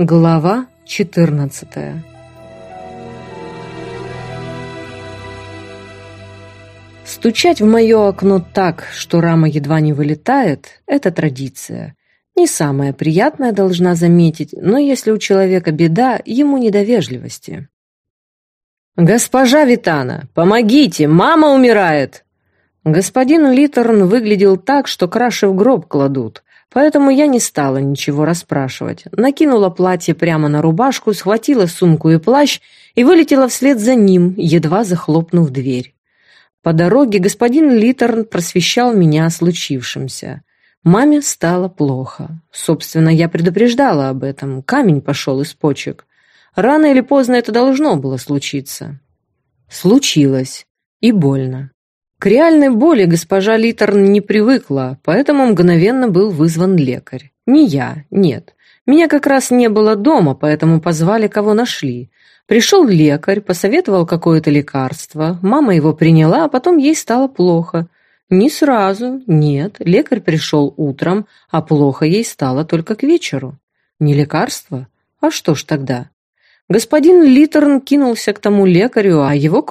Глава 14 Стучать в мое окно так, что рама едва не вылетает – это традиция. Не самая приятная, должна заметить, но если у человека беда, ему не до вежливости. «Госпожа Витана, помогите, мама умирает!» Господин Литтерн выглядел так, что краши в гроб кладут. Поэтому я не стала ничего расспрашивать. Накинула платье прямо на рубашку, схватила сумку и плащ и вылетела вслед за ним, едва захлопнув дверь. По дороге господин Литтерн просвещал меня о случившемся. Маме стало плохо. Собственно, я предупреждала об этом. Камень пошел из почек. Рано или поздно это должно было случиться. Случилось. И больно. К реальной боли госпожа Литтерн не привыкла, поэтому мгновенно был вызван лекарь. Не я, нет. Меня как раз не было дома, поэтому позвали, кого нашли. Пришел лекарь, посоветовал какое-то лекарство, мама его приняла, а потом ей стало плохо. Не сразу, нет, лекарь пришел утром, а плохо ей стало только к вечеру. Не лекарство? А что ж тогда? Господин Литтерн кинулся к тому лекарю, а его к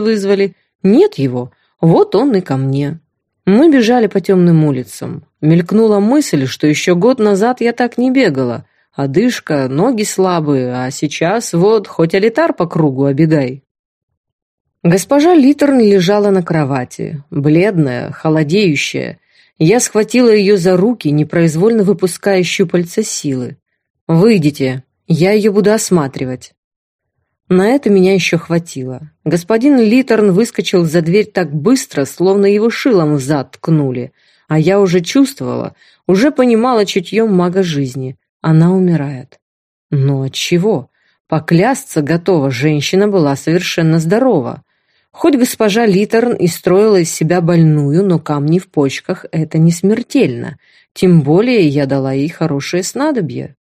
вызвали. Нет его, вот он и ко мне. Мы бежали по темным улицам. Мелькнула мысль, что еще год назад я так не бегала. Одышка, ноги слабые, а сейчас вот хоть алитар по кругу обегай. Госпожа Литерн лежала на кровати, бледная, холодеющая. Я схватила ее за руки, непроизвольно выпуская щупальца силы. «Выйдите, я ее буду осматривать». На это меня еще хватило. Господин Литерн выскочил за дверь так быстро, словно его шилом в зад ткнули. А я уже чувствовала, уже понимала чутьем мага жизни. Она умирает. Но от чего? Поклясться готова, женщина была совершенно здорова. Хоть госпожа Литерн и строила из себя больную, но камни в почках – это не смертельно. Тем более я дала ей хорошее снадобье.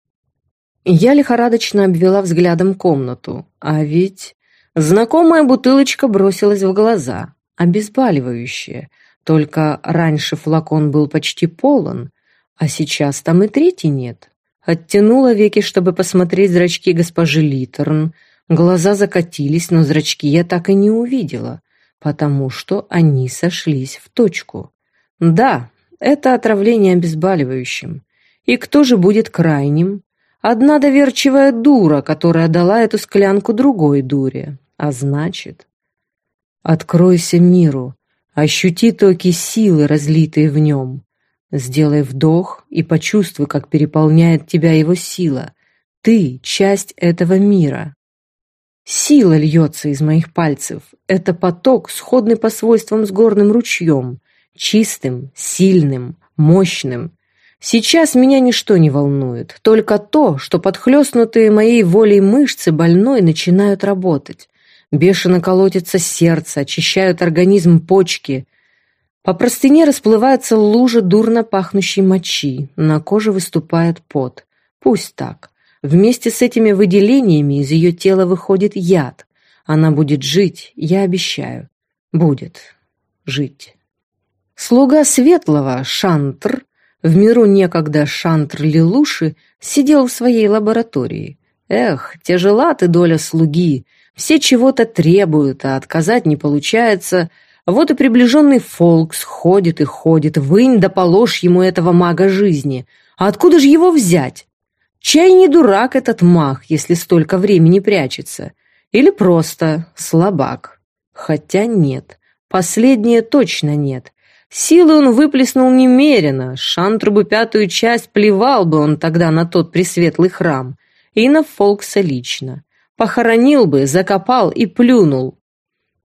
Я лихорадочно обвела взглядом комнату. А ведь знакомая бутылочка бросилась в глаза. Обезболивающее. Только раньше флакон был почти полон, а сейчас там и третий нет. Оттянула веки, чтобы посмотреть зрачки госпожи Литерн. Глаза закатились, но зрачки я так и не увидела, потому что они сошлись в точку. Да, это отравление обезболивающим. И кто же будет крайним? Одна доверчивая дура, которая дала эту склянку другой дуре. А значит... Откройся миру, ощути токи силы, разлитые в нем. Сделай вдох и почувствуй, как переполняет тебя его сила. Ты — часть этого мира. Сила льется из моих пальцев. Это поток, сходный по свойствам с горным ручьем. Чистым, сильным, мощным. Сейчас меня ничто не волнует, только то, что подхлестнутые моей волей мышцы больной начинают работать. Бешено колотится сердце, очищают организм почки. По простыне расплывается лужа дурно пахнущей мочи, на коже выступает пот. Пусть так. Вместе с этими выделениями из ее тела выходит яд. Она будет жить, я обещаю. Будет жить. Слуга Светлого, Шантр, в миру некогда Шантр Лилуши сидел в своей лаборатории. Эх, тяжела ты доля слуги, все чего-то требуют, а отказать не получается. Вот и приближенный Фолкс ходит и ходит, вынь да положь ему этого мага жизни. А откуда же его взять? Чай не дурак этот маг, если столько времени прячется. Или просто слабак. Хотя нет, последнее точно нет. Силы он выплеснул немерено, шантру бы пятую часть плевал бы он тогда на тот пресветлый храм, и на Фолкса лично. Похоронил бы, закопал и плюнул.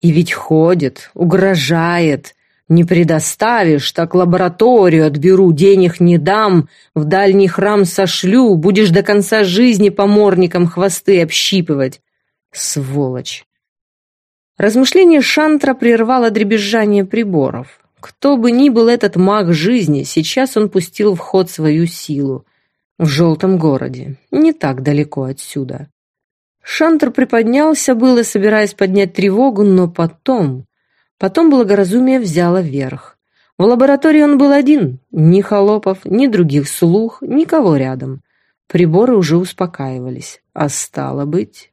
И ведь ходит, угрожает. Не предоставишь, так лабораторию отберу, денег не дам, в дальний храм сошлю, будешь до конца жизни поморником хвосты общипывать. Сволочь. Размышление Шантра прервало дребезжание приборов. Кто бы ни был этот маг жизни, сейчас он пустил в ход свою силу. В желтом городе, не так далеко отсюда. Шантер приподнялся было, собираясь поднять тревогу, но потом... Потом благоразумие взяло верх. В лаборатории он был один, ни холопов, ни других слух, никого рядом. Приборы уже успокаивались. А стало быть...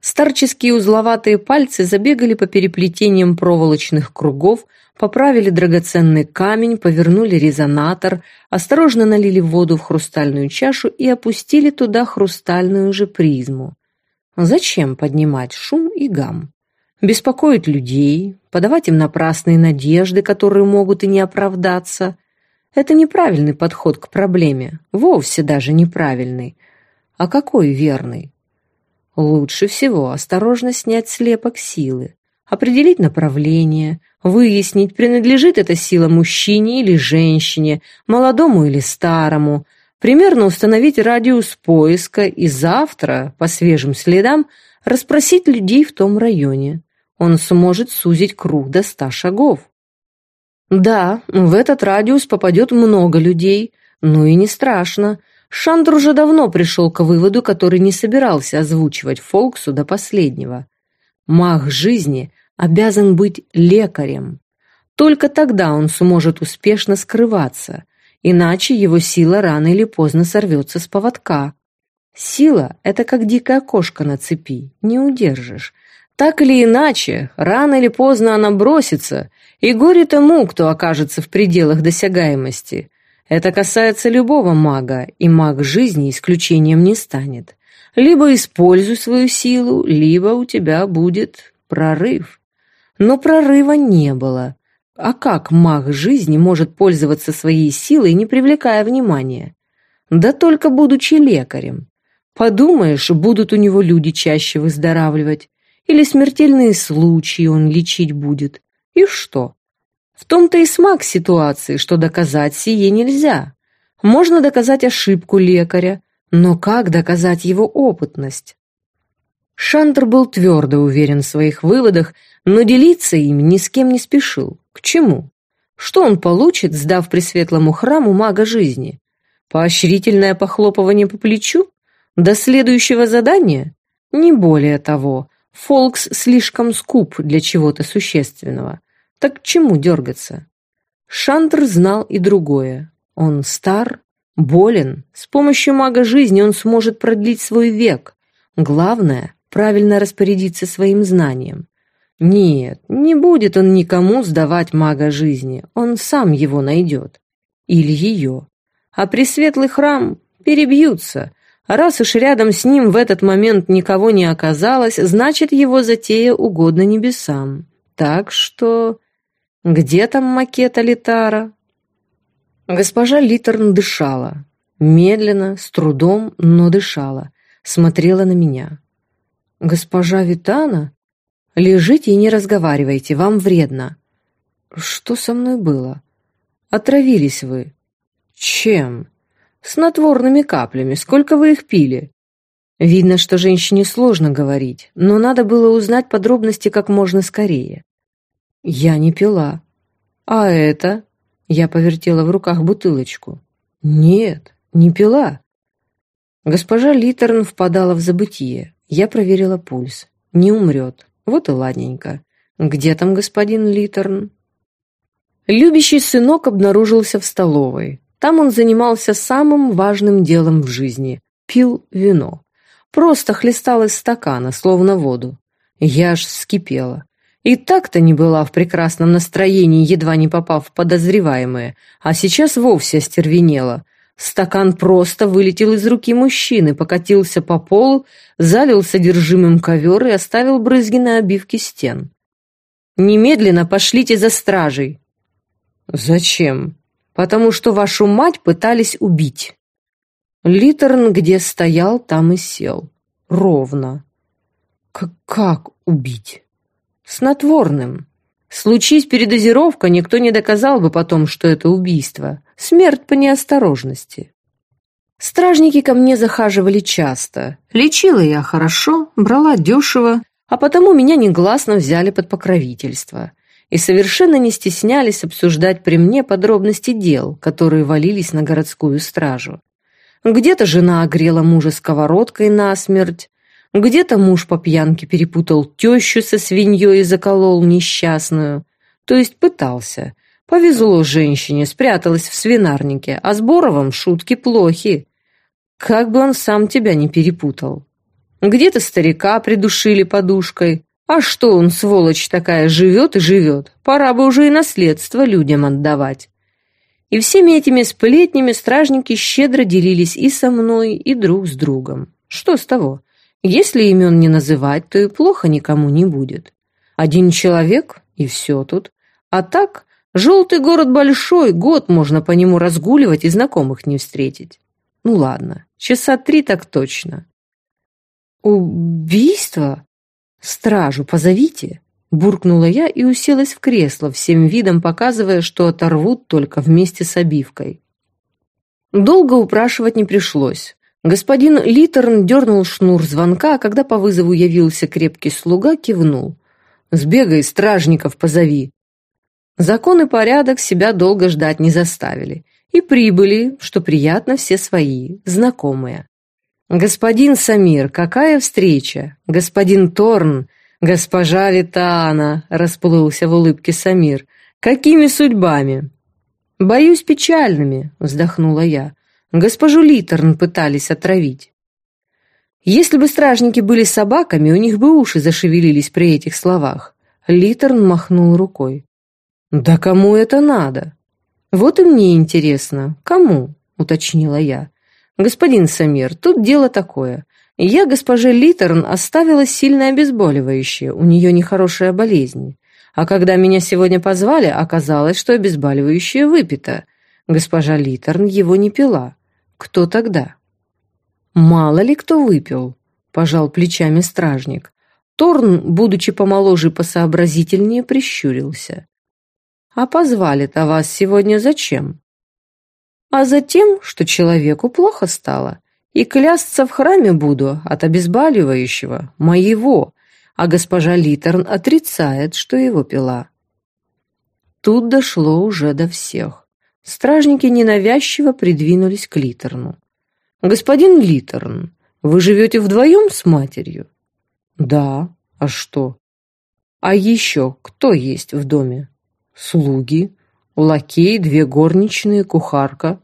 Старческие узловатые пальцы забегали по переплетениям проволочных кругов, поправили драгоценный камень, повернули резонатор, осторожно налили воду в хрустальную чашу и опустили туда хрустальную же призму. Зачем поднимать шум и гам? Беспокоить людей, подавать им напрасные надежды, которые могут и не оправдаться. Это неправильный подход к проблеме, вовсе даже неправильный. А какой верный? Лучше всего осторожно снять слепок силы, определить направление, выяснить, принадлежит эта сила мужчине или женщине, молодому или старому, примерно установить радиус поиска и завтра, по свежим следам, расспросить людей в том районе. Он сможет сузить круг до ста шагов. Да, в этот радиус попадет много людей, но и не страшно. Шандр уже давно пришел к выводу, который не собирался озвучивать Фолксу до последнего. Маг жизни обязан быть лекарем. Только тогда он сможет успешно скрываться, иначе его сила рано или поздно сорвется с поводка. Сила – это как дикая кошка на цепи, не удержишь. Так или иначе, рано или поздно она бросится, и горе тому, кто окажется в пределах досягаемости. Это касается любого мага, и маг жизни исключением не станет. Либо используй свою силу, либо у тебя будет прорыв. Но прорыва не было. А как маг жизни может пользоваться своей силой, не привлекая внимания? Да только будучи лекарем. Подумаешь, будут у него люди чаще выздоравливать. Или смертельные случаи он лечить будет. И что? В том-то и смак ситуации, что доказать сие нельзя. Можно доказать ошибку лекаря, но как доказать его опытность? Шантер был твердо уверен в своих выводах, но делиться ими ни с кем не спешил. К чему? Что он получит, сдав пресветлому храму мага жизни? Поощрительное похлопывание по плечу? До следующего задания? Не более того. Фолкс слишком скуп для чего-то существенного. Так к чему дергаться? Шантер знал и другое. Он стар, болен. С помощью мага жизни он сможет продлить свой век. Главное правильно распорядиться своим знанием. Нет, не будет он никому сдавать мага жизни, он сам его найдет. Или ее. А пресветлый храм перебьются. Раз уж рядом с ним в этот момент никого не оказалось, значит, его затея угодна небесам. Так что... Где там макет Алитара? Госпожа Литерн дышала. Медленно, с трудом, но дышала. Смотрела на меня. «Госпожа Витана? Лежите и не разговаривайте, вам вредно». «Что со мной было?» «Отравились вы». «Чем?» «Снотворными каплями. Сколько вы их пили?» Видно, что женщине сложно говорить, но надо было узнать подробности как можно скорее. «Я не пила». «А это?» Я повертела в руках бутылочку. «Нет, не пила». Госпожа Литерн впадала в забытие. Я проверила пульс. Не умрет. Вот и ладненько. Где там господин Литерн? Любящий сынок обнаружился в столовой. Там он занимался самым важным делом в жизни. Пил вино. Просто хлестал из стакана, словно воду. Я аж вскипела. И так-то не была в прекрасном настроении, едва не попав в подозреваемое, а сейчас вовсе остервенела. Стакан просто вылетел из руки мужчины, покатился по полу, залил содержимым ковер и оставил брызги на обивке стен. «Немедленно пошлите за стражей». «Зачем?» «Потому что вашу мать пытались убить». Литерн где стоял, там и сел. Ровно. Как убить? Снотворным. Случись передозировка, никто не доказал бы потом, что это убийство. Смерть по неосторожности. Стражники ко мне захаживали часто. Лечила я хорошо, брала дешево, а потому меня негласно взяли под покровительство. И совершенно не стеснялись обсуждать при мне подробности дел, которые валились на городскую стражу. Где-то жена огрела мужа сковородкой насмерть, где-то муж по пьянке перепутал тещу со свиньей и заколол несчастную. То есть пытался. Повезло женщине, спряталась в свинарнике, а с Боровым шутки плохи. Как бы он сам тебя не перепутал. Где-то старика придушили подушкой. А что он, сволочь такая, живет и живет? Пора бы уже и наследство людям отдавать. И всеми этими сплетнями стражники щедро делились и со мной, и друг с другом. Что с того? Если имен не называть, то и плохо никому не будет. Один человек, и все тут. А так, желтый город большой, год можно по нему разгуливать и знакомых не встретить. Ну ладно, часа три так точно. «Убийство? Стражу позовите!» Буркнула я и уселась в кресло, всем видом показывая, что оторвут только вместе с обивкой. Долго упрашивать не пришлось. Господин Литерн дернул шнур звонка, а когда по вызову явился крепкий слуга, кивнул. «Сбегай, стражников позови!» Закон и порядок себя долго ждать не заставили. И прибыли, что приятно, все свои, знакомые. «Господин Самир, какая встреча! Господин Торн, госпожа Витана!» — расплылся в улыбке Самир. «Какими судьбами?» «Боюсь, печальными», — вздохнула я. «Госпожу Литерн пытались отравить». Если бы стражники были собаками, у них бы уши зашевелились при этих словах. Литерн махнул рукой. «Да кому это надо?» «Вот и мне интересно, кому?» — уточнила я. «Господин Самир, тут дело такое. Я госпоже Литерн оставила сильное обезболивающее, у нее нехорошая болезнь. А когда меня сегодня позвали, оказалось, что обезболивающее выпито. Госпожа Литерн его не пила. Кто тогда?» «Мало ли кто выпил», — пожал плечами стражник. Торн, будучи помоложе и посообразительнее, прищурился. «А позвали-то вас сегодня зачем?» а затем, что человеку плохо стало. И клясться в храме буду от обезболивающего, моего, а госпожа Литерн отрицает, что его пила. Тут дошло уже до всех. Стражники ненавязчиво придвинулись к Литерну. «Господин Литерн, вы живете вдвоем с матерью?» «Да. А что?» «А еще кто есть в доме?» «Слуги, лакей, две горничные, кухарка.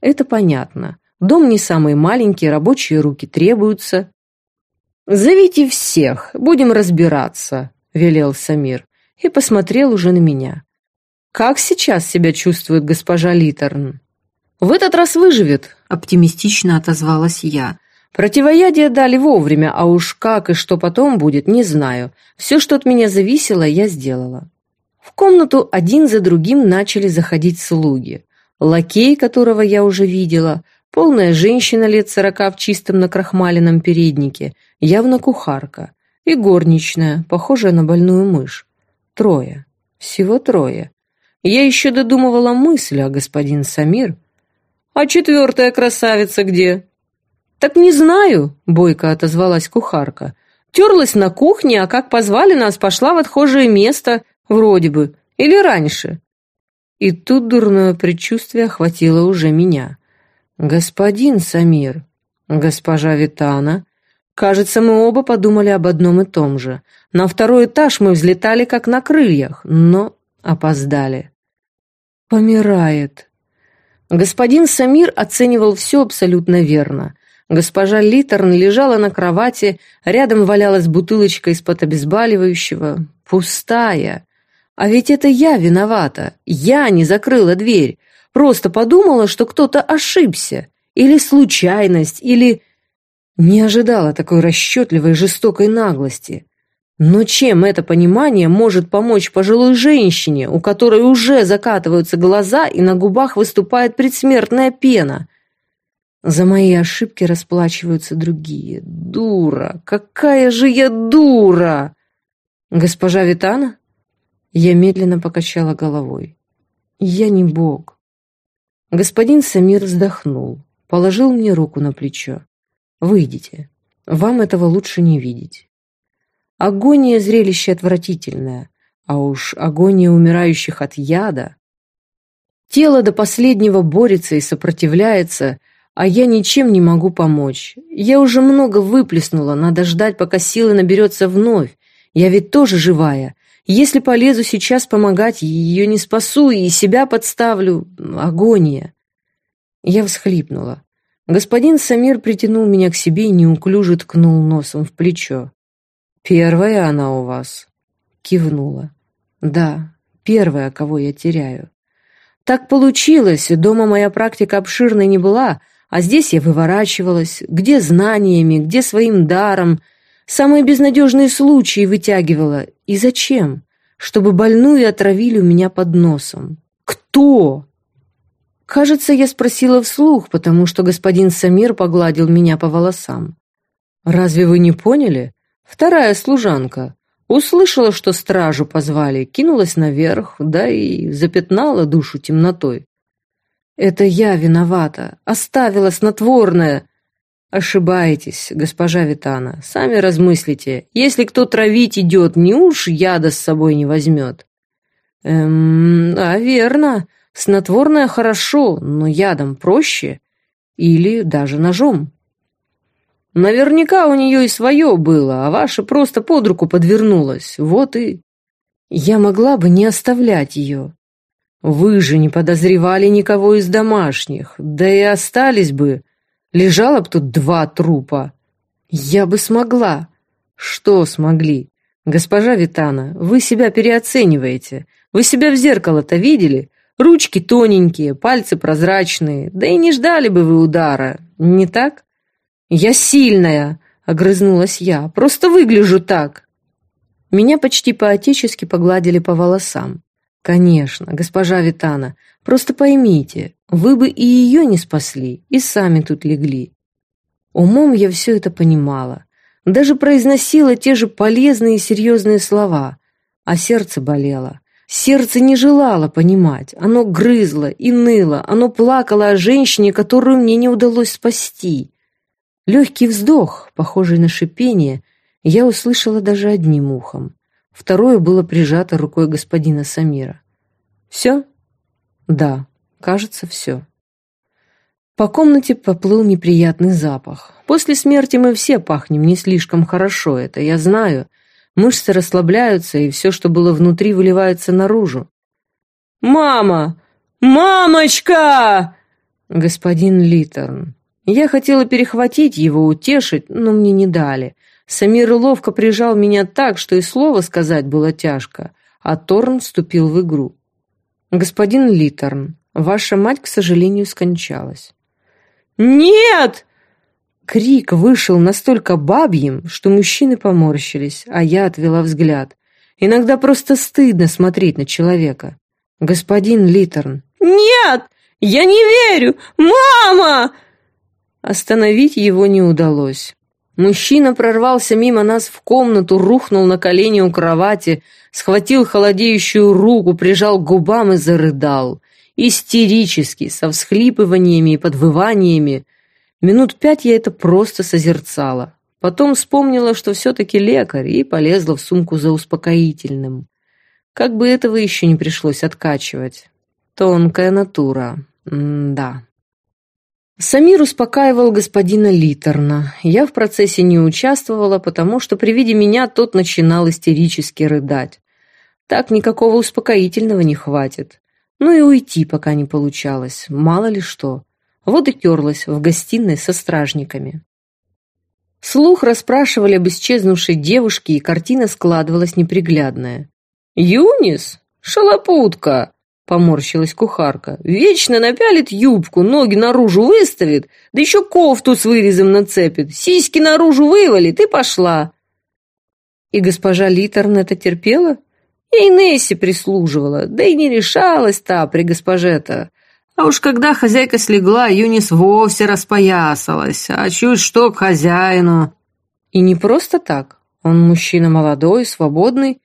Это понятно. Дом не самый маленький, рабочие руки требуются. «Зовите всех, будем разбираться», — велел Самир и посмотрел уже на меня. «Как сейчас себя чувствует госпожа Литерн?» «В этот раз выживет», — оптимистично отозвалась я. «Противоядие дали вовремя, а уж как и что потом будет, не знаю. Все, что от меня зависело, я сделала». В комнату один за другим начали заходить слуги лакей, которого я уже видела, полная женщина лет сорока в чистом накрахмаленном переднике, явно кухарка, и горничная, похожая на больную мышь. Трое. Всего трое. Я еще додумывала мысль, а господин Самир... «А четвертая красавица где?» «Так не знаю», — бойко отозвалась кухарка. «Терлась на кухне, а как позвали нас, пошла в отхожее место, вроде бы, или раньше. И тут дурное предчувствие охватило уже меня. «Господин Самир, госпожа Витана...» Кажется, мы оба подумали об одном и том же. На второй этаж мы взлетали как на крыльях, но опоздали. «Помирает». Господин Самир оценивал все абсолютно верно. Госпожа Литерн лежала на кровати, рядом валялась бутылочка из-под обезболивающего, пустая. А ведь это я виновата. Я не закрыла дверь. Просто подумала, что кто-то ошибся. Или случайность, или... Не ожидала такой расчетливой жестокой наглости. Но чем это понимание может помочь пожилой женщине, у которой уже закатываются глаза и на губах выступает предсмертная пена? За мои ошибки расплачиваются другие. Дура! Какая же я дура! Госпожа Витана? Я медленно покачала головой. Я не бог. Господин Самир вздохнул, положил мне руку на плечо. Выйдите. Вам этого лучше не видеть. Агония зрелище отвратительное, а уж агония умирающих от яда. Тело до последнего борется и сопротивляется, а я ничем не могу помочь. Я уже много выплеснула, надо ждать, пока силы наберется вновь. Я ведь тоже живая, если полезу сейчас помогать, ее не спасу и себя подставлю. Агония. Я всхлипнула. Господин Самир притянул меня к себе и неуклюже ткнул носом в плечо. «Первая она у вас?» Кивнула. «Да, первая, кого я теряю. Так получилось, дома моя практика обширной не была, а здесь я выворачивалась, где знаниями, где своим даром, самые безнадежные случаи вытягивала. И зачем? Чтобы больную отравили у меня под носом. Кто? Кажется, я спросила вслух, потому что господин Самир погладил меня по волосам. «Разве вы не поняли? Вторая служанка. Услышала, что стражу позвали, кинулась наверх, да и запятнала душу темнотой. Это я виновата, оставила снотворное. Ошибаетесь, госпожа Витана, сами размыслите. Если кто травить идет, не уж яда с собой не возьмет. Эм, а верно. Снотворное хорошо, но ядом проще. Или даже ножом. Наверняка у нее и свое было, а ваше просто под руку подвернулось. Вот и... Я могла бы не оставлять ее. Вы же не подозревали никого из домашних, да и остались бы. Лежало бы тут два трупа. Я бы смогла. Что смогли? Госпожа Витана, вы себя переоцениваете. Вы себя в зеркало-то видели? Ручки тоненькие, пальцы прозрачные, да и не ждали бы вы удара, не так? Я сильная, огрызнулась я, просто выгляжу так. Меня почти по-отечески погладили по волосам. Конечно, госпожа Витана, просто поймите, вы бы и ее не спасли, и сами тут легли. Умом я все это понимала, даже произносила те же полезные и серьезные слова, а сердце болело. Сердце не желало понимать, оно грызло и ныло, оно плакало о женщине, которую мне не удалось спасти. Легкий вздох, похожий на шипение, я услышала даже одним ухом. Второе было прижато рукой господина Самира. «Все?» «Да, кажется, все». По комнате поплыл неприятный запах. После смерти мы все пахнем не слишком хорошо, это я знаю, Мышцы расслабляются, и все, что было внутри, выливается наружу. «Мама! Мамочка!» Господин Литтерн. Я хотела перехватить его, утешить, но мне не дали. Самир ловко прижал меня так, что и слова сказать было тяжко, а Торн вступил в игру. «Господин Литтерн, ваша мать, к сожалению, скончалась». «Нет!» Крик вышел настолько бабьим, что мужчины поморщились, а я отвела взгляд. Иногда просто стыдно смотреть на человека. «Господин Литтерн». «Нет! Я не верю! Мама!» Остановить его не удалось. Мужчина прорвался мимо нас в комнату, рухнул на колени у кровати, схватил холодеющую руку, прижал к губам и зарыдал. Истерически, со всхлипываниями и подвываниями. Минут пять я это просто созерцала. Потом вспомнила, что все-таки лекарь, и полезла в сумку за успокоительным. Как бы этого еще не пришлось откачивать. Тонкая натура. М да. Самир успокаивал господина Литерна. Я в процессе не участвовала, потому что при виде меня тот начинал истерически рыдать. Так никакого успокоительного не хватит. Ну и уйти пока не получалось, мало ли что. Вот и терлась в гостиной со стражниками. Слух расспрашивали об исчезнувшей девушке, и картина складывалась неприглядная. «Юнис? Шалопутка!» — поморщилась кухарка. «Вечно напялит юбку, ноги наружу выставит, да еще кофту с вырезом нацепит, сиськи наружу вывалит и пошла». И госпожа Литерн это терпела? И Несси прислуживала, да и не решалась та при госпоже-то. А уж когда хозяйка слегла, Юнис вовсе распоясалась, а чуть что к хозяину. И не просто так. Он мужчина молодой, свободный.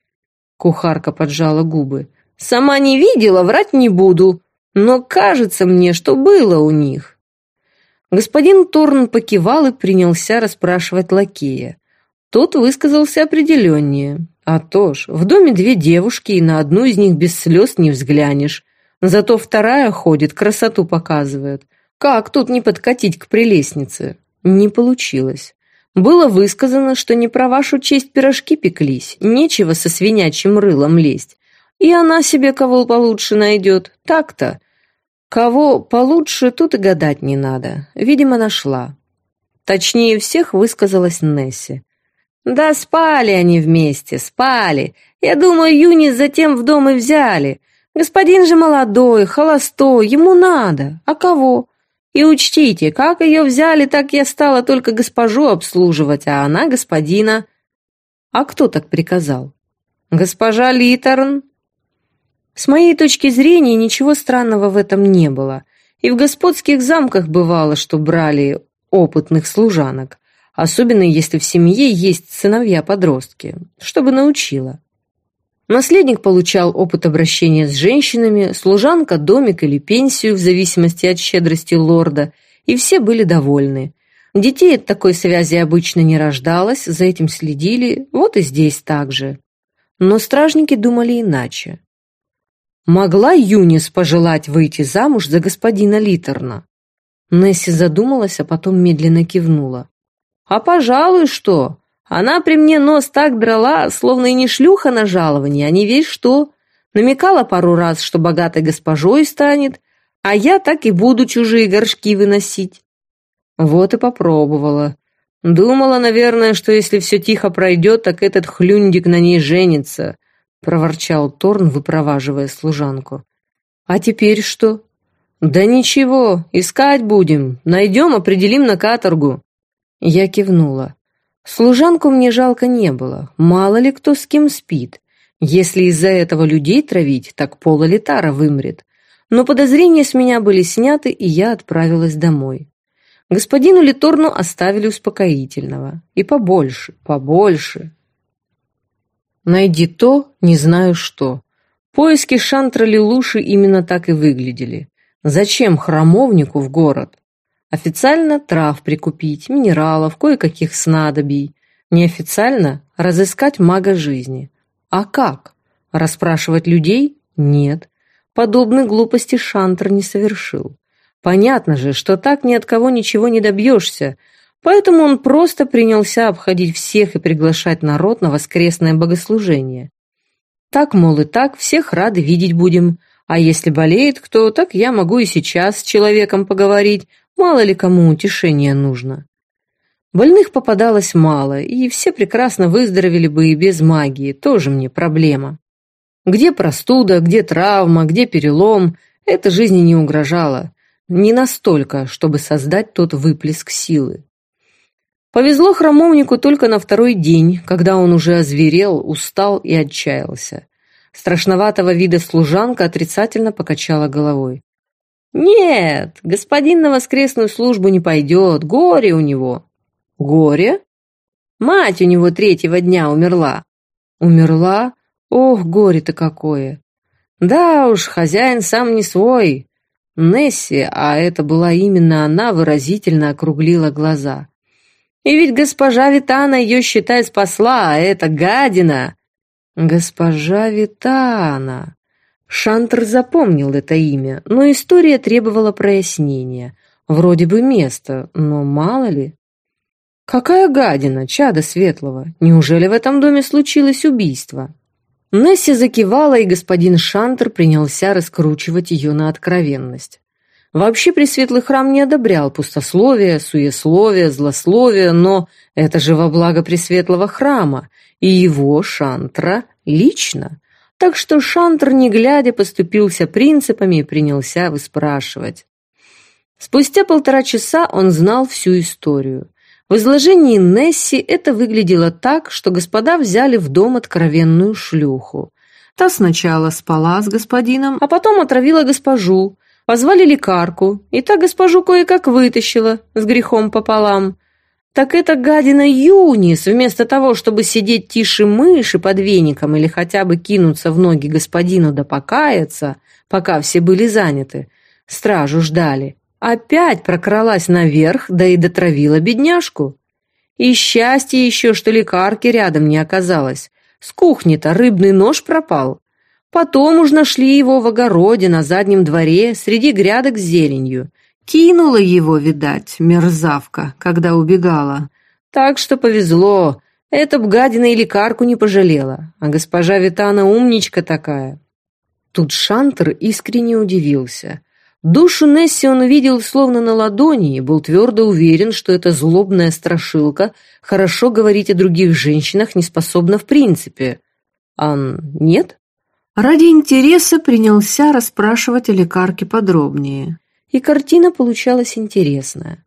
Кухарка поджала губы. Сама не видела, врать не буду. Но кажется мне, что было у них. Господин Торн покивал и принялся расспрашивать лакея. Тот высказался определеннее. А то ж, в доме две девушки, и на одну из них без слез не взглянешь. Зато вторая ходит, красоту показывает. Как тут не подкатить к прелестнице? Не получилось. Было высказано, что не про вашу честь пирожки пеклись, нечего со свинячьим рылом лезть. И она себе кого получше найдет, так-то. Кого получше, тут и гадать не надо. Видимо, нашла. Точнее всех высказалась Несси. «Да спали они вместе, спали. Я думаю, Юнис затем в дом и взяли. Господин же молодой, холостой, ему надо. А кого? И учтите, как ее взяли, так я стала только госпожу обслуживать, а она господина. А кто так приказал? Госпожа Литерн. С моей точки зрения, ничего странного в этом не было. И в господских замках бывало, что брали опытных служанок, особенно если в семье есть сыновья-подростки, чтобы научила. Наследник получал опыт обращения с женщинами, служанка – домик или пенсию в зависимости от щедрости лорда, и все были довольны. Детей от такой связи обычно не рождалось, за этим следили, вот и здесь так же. Но стражники думали иначе. Могла Юнис пожелать выйти замуж за господина Литерна? Несси задумалась, а потом медленно кивнула. «А пожалуй, что? Она при мне нос так драла, словно и не шлюха на жалование, а не весь что. Намекала пару раз, что богатой госпожой станет, а я так и буду чужие горшки выносить. Вот и попробовала. Думала, наверное, что если все тихо пройдет, так этот хлюндик на ней женится, проворчал Торн, выпроваживая служанку. А теперь что? Да ничего, искать будем, найдем, определим на каторгу. Я кивнула. Служанку мне жалко не было, мало ли кто с кем спит. Если из-за этого людей травить, так пола Литара вымрет. Но подозрения с меня были сняты, и я отправилась домой. Господину Литорну оставили успокоительного. И побольше, побольше. Найди то, не знаю что. Поиски Шантра Лилуши именно так и выглядели. Зачем храмовнику в город? Официально трав прикупить, минералов, кое-каких снадобий. Неофициально разыскать мага жизни. А как? Расспрашивать людей? Нет. Подобной глупости Шантр не совершил. Понятно же, что так ни от кого ничего не добьешься, поэтому он просто принялся обходить всех и приглашать народ на воскресное богослужение. Так, мол, и так, всех рады видеть будем, а если болеет кто, так я могу и сейчас с человеком поговорить, Мало ли кому утешение нужно. Больных попадалось мало, и все прекрасно выздоровели бы и без магии, тоже мне проблема. Где простуда, где травма, где перелом, это жизни не угрожало. Не настолько, чтобы создать тот выплеск силы. Повезло храмовнику только на второй день, когда он уже озверел, устал и отчаялся. Страшноватого вида служанка отрицательно покачала головой. «Нет, господин на воскресную службу не пойдет, горе у него». «Горе?» «Мать у него третьего дня умерла». «Умерла? Ох, горе-то какое!» «Да уж, хозяин сам не свой». Несси, а это была именно она, выразительно округлила глаза. «И ведь госпожа Витана ее, считай, спасла, а это гадина!» «Госпожа Витана!» Шантр запомнил это имя, но история требовала прояснения. Вроде бы место, но мало ли. Какая гадина, чада светлого. Неужели в этом доме случилось убийство? Несси закивала, и господин Шантер принялся раскручивать ее на откровенность. Вообще Пресветлый храм не одобрял пустословия, суесловия, злословия, но это же во благо Пресветлого храма, и его, Шантра, лично. Так что Шантр, не глядя, поступился принципами и принялся выспрашивать. Спустя полтора часа он знал всю историю. В изложении Несси это выглядело так, что господа взяли в дом откровенную шлюху. Та сначала спала с господином, а потом отравила госпожу. Позвали лекарку, и та госпожу кое-как вытащила, с грехом пополам. Так эта гадина Юнис, вместо того, чтобы сидеть тише мыши под веником или хотя бы кинуться в ноги господину да покаяться, пока все были заняты, стражу ждали, опять прокралась наверх, да и дотравила бедняжку. И счастье еще, что лекарки рядом не оказалось. С кухни-то рыбный нож пропал. Потом уж нашли его в огороде на заднем дворе среди грядок с зеленью. Кинула его, видать, мерзавка, когда убегала. Так что повезло. Эта б гадина и лекарку не пожалела. А госпожа Витана умничка такая. Тут Шантер искренне удивился. Душу Несси он видел словно на ладони и был твердо уверен, что эта злобная страшилка хорошо говорить о других женщинах не способна в принципе. А нет? Ради интереса принялся расспрашивать о лекарке подробнее. И картина получалась интересная.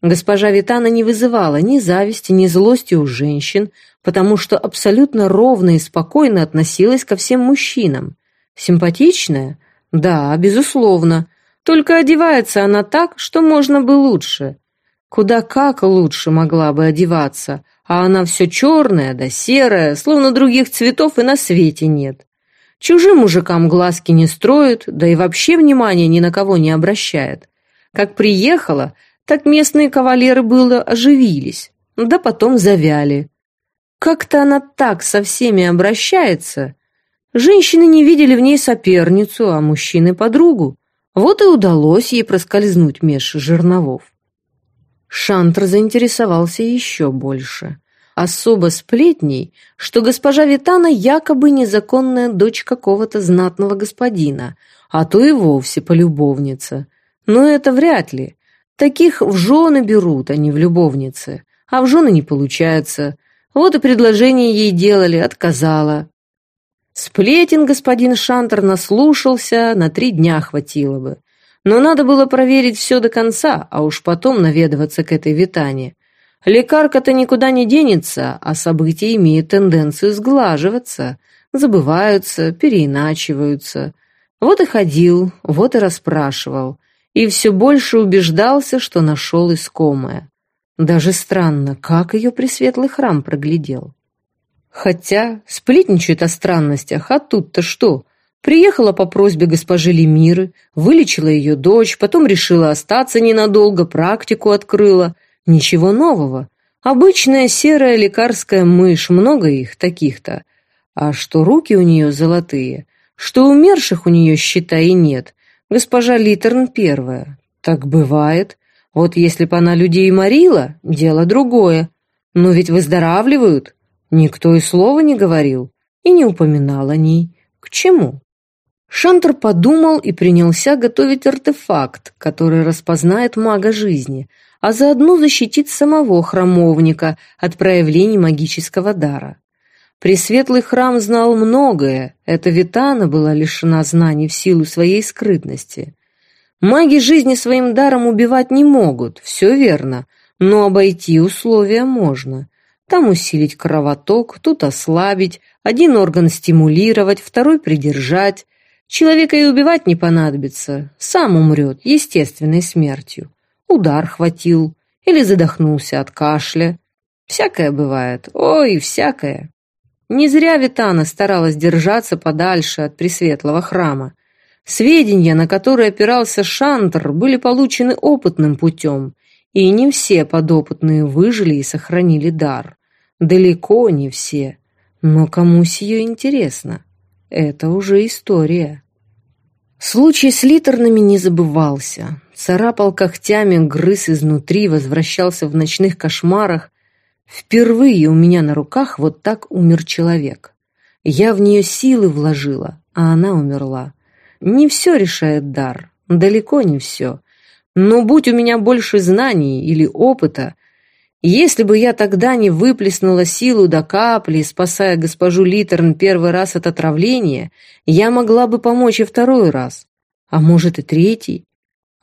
Госпожа Витана не вызывала ни зависти, ни злости у женщин, потому что абсолютно ровно и спокойно относилась ко всем мужчинам. Симпатичная? Да, безусловно. Только одевается она так, что можно бы лучше. Куда как лучше могла бы одеваться, а она все черная да серая, словно других цветов и на свете нет. Чужим мужикам глазки не строит, да и вообще внимания ни на кого не обращает. Как приехала, так местные кавалеры было оживились, да потом завяли. Как-то она так со всеми обращается. Женщины не видели в ней соперницу, а мужчины подругу. Вот и удалось ей проскользнуть меж жерновов. Шантр заинтересовался еще больше. Особо сплетней, что госпожа Витана якобы незаконная дочь какого-то знатного господина, а то и вовсе полюбовница. Но это вряд ли. Таких в жены берут, а не в любовницы. А в жены не получается. Вот и предложение ей делали, отказала. Сплетен господин Шантер наслушался, на три дня хватило бы. Но надо было проверить все до конца, а уж потом наведываться к этой Витане. Лекарка-то никуда не денется, а события имеют тенденцию сглаживаться, забываются, переиначиваются. Вот и ходил, вот и расспрашивал, и все больше убеждался, что нашел искомое. Даже странно, как ее пресветлый храм проглядел. Хотя сплетничают о странностях, а тут-то что? Приехала по просьбе госпожи Лемиры, вылечила ее дочь, потом решила остаться ненадолго, практику открыла. Ничего нового. Обычная серая лекарская мышь, много их, таких-то. А что руки у нее золотые, что умерших у нее, считай, и нет. Госпожа Литерн первая. Так бывает. Вот если бы она людей морила, дело другое. Но ведь выздоравливают. Никто и слова не говорил и не упоминал о ней. К чему? Шантер подумал и принялся готовить артефакт, который распознает мага жизни, а заодно защитит самого храмовника от проявлений магического дара. Пресветлый храм знал многое, эта Витана была лишена знаний в силу своей скрытности. Маги жизни своим даром убивать не могут, все верно, но обойти условия можно. Там усилить кровоток, тут ослабить, один орган стимулировать, второй придержать. Человека и убивать не понадобится, сам умрет естественной смертью. Удар хватил или задохнулся от кашля. Всякое бывает, ой, всякое. Не зря Витана старалась держаться подальше от Пресветлого храма. Сведения, на которые опирался Шантр, были получены опытным путем, и не все подопытные выжили и сохранили дар. Далеко не все. Но кому сие интересно? Это уже история. Случай с литерными не забывался. Царапал когтями, грыз изнутри, возвращался в ночных кошмарах. Впервые у меня на руках вот так умер человек. Я в нее силы вложила, а она умерла. Не все решает дар, далеко не все. Но будь у меня больше знаний или опыта, если бы я тогда не выплеснула силу до капли, спасая госпожу Литерн первый раз от отравления, я могла бы помочь и второй раз, а может и третий.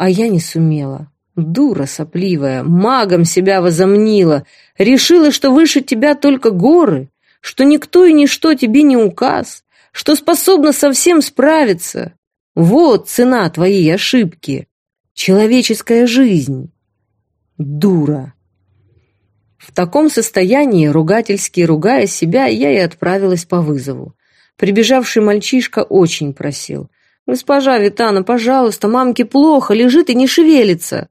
А я не сумела. Дура сопливая, магом себя возомнила, решила, что выше тебя только горы, что никто и ничто тебе не указ, что способна совсем справиться. Вот цена твоей ошибки. Человеческая жизнь. Дура. В таком состоянии, ругательски ругая себя, я и отправилась по вызову. Прибежавший мальчишка очень просил. «Госпожа Витана, пожалуйста, мамке плохо, лежит и не шевелится».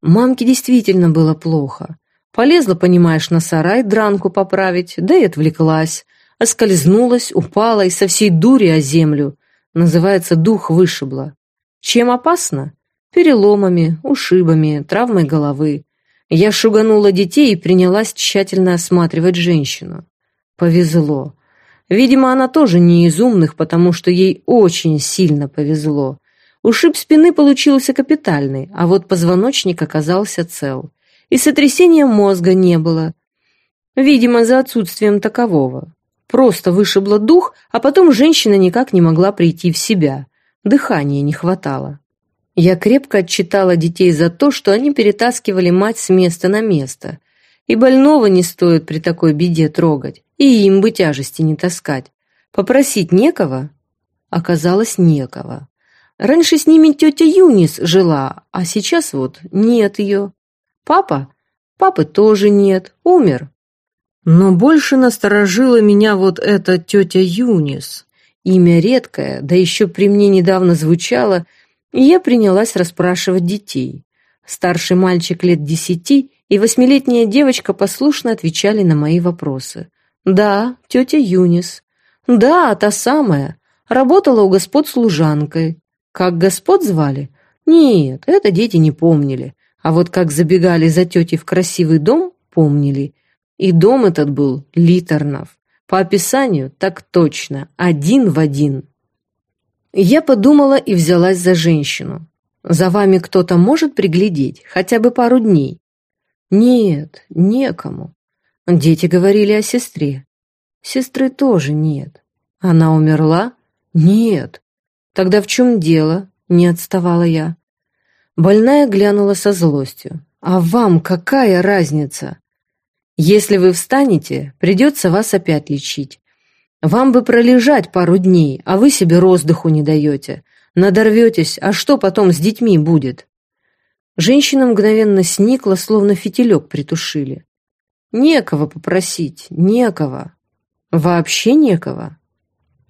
Мамке действительно было плохо. Полезла, понимаешь, на сарай дранку поправить, да и отвлеклась. Оскользнулась, упала и со всей дури о землю. Называется, дух вышибла. Чем опасно? Переломами, ушибами, травмой головы. Я шуганула детей и принялась тщательно осматривать женщину. Повезло. Видимо, она тоже не из умных, потому что ей очень сильно повезло. Ушиб спины получился капитальный, а вот позвоночник оказался цел. И сотрясения мозга не было. Видимо, за отсутствием такового. Просто вышибло дух, а потом женщина никак не могла прийти в себя. Дыхания не хватало. Я крепко отчитала детей за то, что они перетаскивали мать с места на место. И больного не стоит при такой беде трогать, и им бы тяжести не таскать. Попросить некого? Оказалось, некого. Раньше с ними тетя Юнис жила, а сейчас вот нет ее. Папа? Папы тоже нет, умер. Но больше насторожила меня вот эта тетя Юнис. Имя редкое, да еще при мне недавно звучало, и я принялась расспрашивать детей. Старший мальчик лет десяти и восьмилетняя девочка послушно отвечали на мои вопросы. «Да, тетя Юнис. Да, та самая. Работала у господ служанкой. Как господ звали? Нет, это дети не помнили. А вот как забегали за тетей в красивый дом, помнили. И дом этот был Литернов. По описанию так точно, один в один. Я подумала и взялась за женщину. За вами кто-то может приглядеть, хотя бы пару дней? Нет, некому. Дети говорили о сестре. Сестры тоже нет. Она умерла? Нет. «Тогда в чем дело?» — не отставала я. Больная глянула со злостью. «А вам какая разница? Если вы встанете, придется вас опять лечить. Вам бы пролежать пару дней, а вы себе роздыху не даете. Надорветесь, а что потом с детьми будет?» Женщина мгновенно сникла, словно фитилек притушили. «Некого попросить, некого. Вообще некого».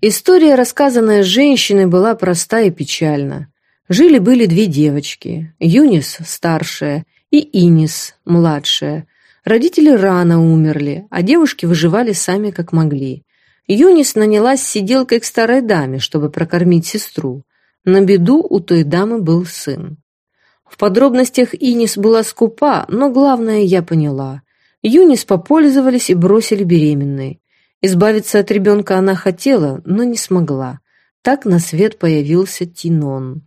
История, рассказанная женщиной, была проста и печальна. Жили-были две девочки, Юнис – старшая и Инис – младшая. Родители рано умерли, а девушки выживали сами как могли. Юнис нанялась сиделкой к старой даме, чтобы прокормить сестру. На беду у той дамы был сын. В подробностях Инис была скупа, но главное я поняла. Юнис попользовались и бросили беременной. Избавиться от ребенка она хотела, но не смогла. Так на свет появился Тинон.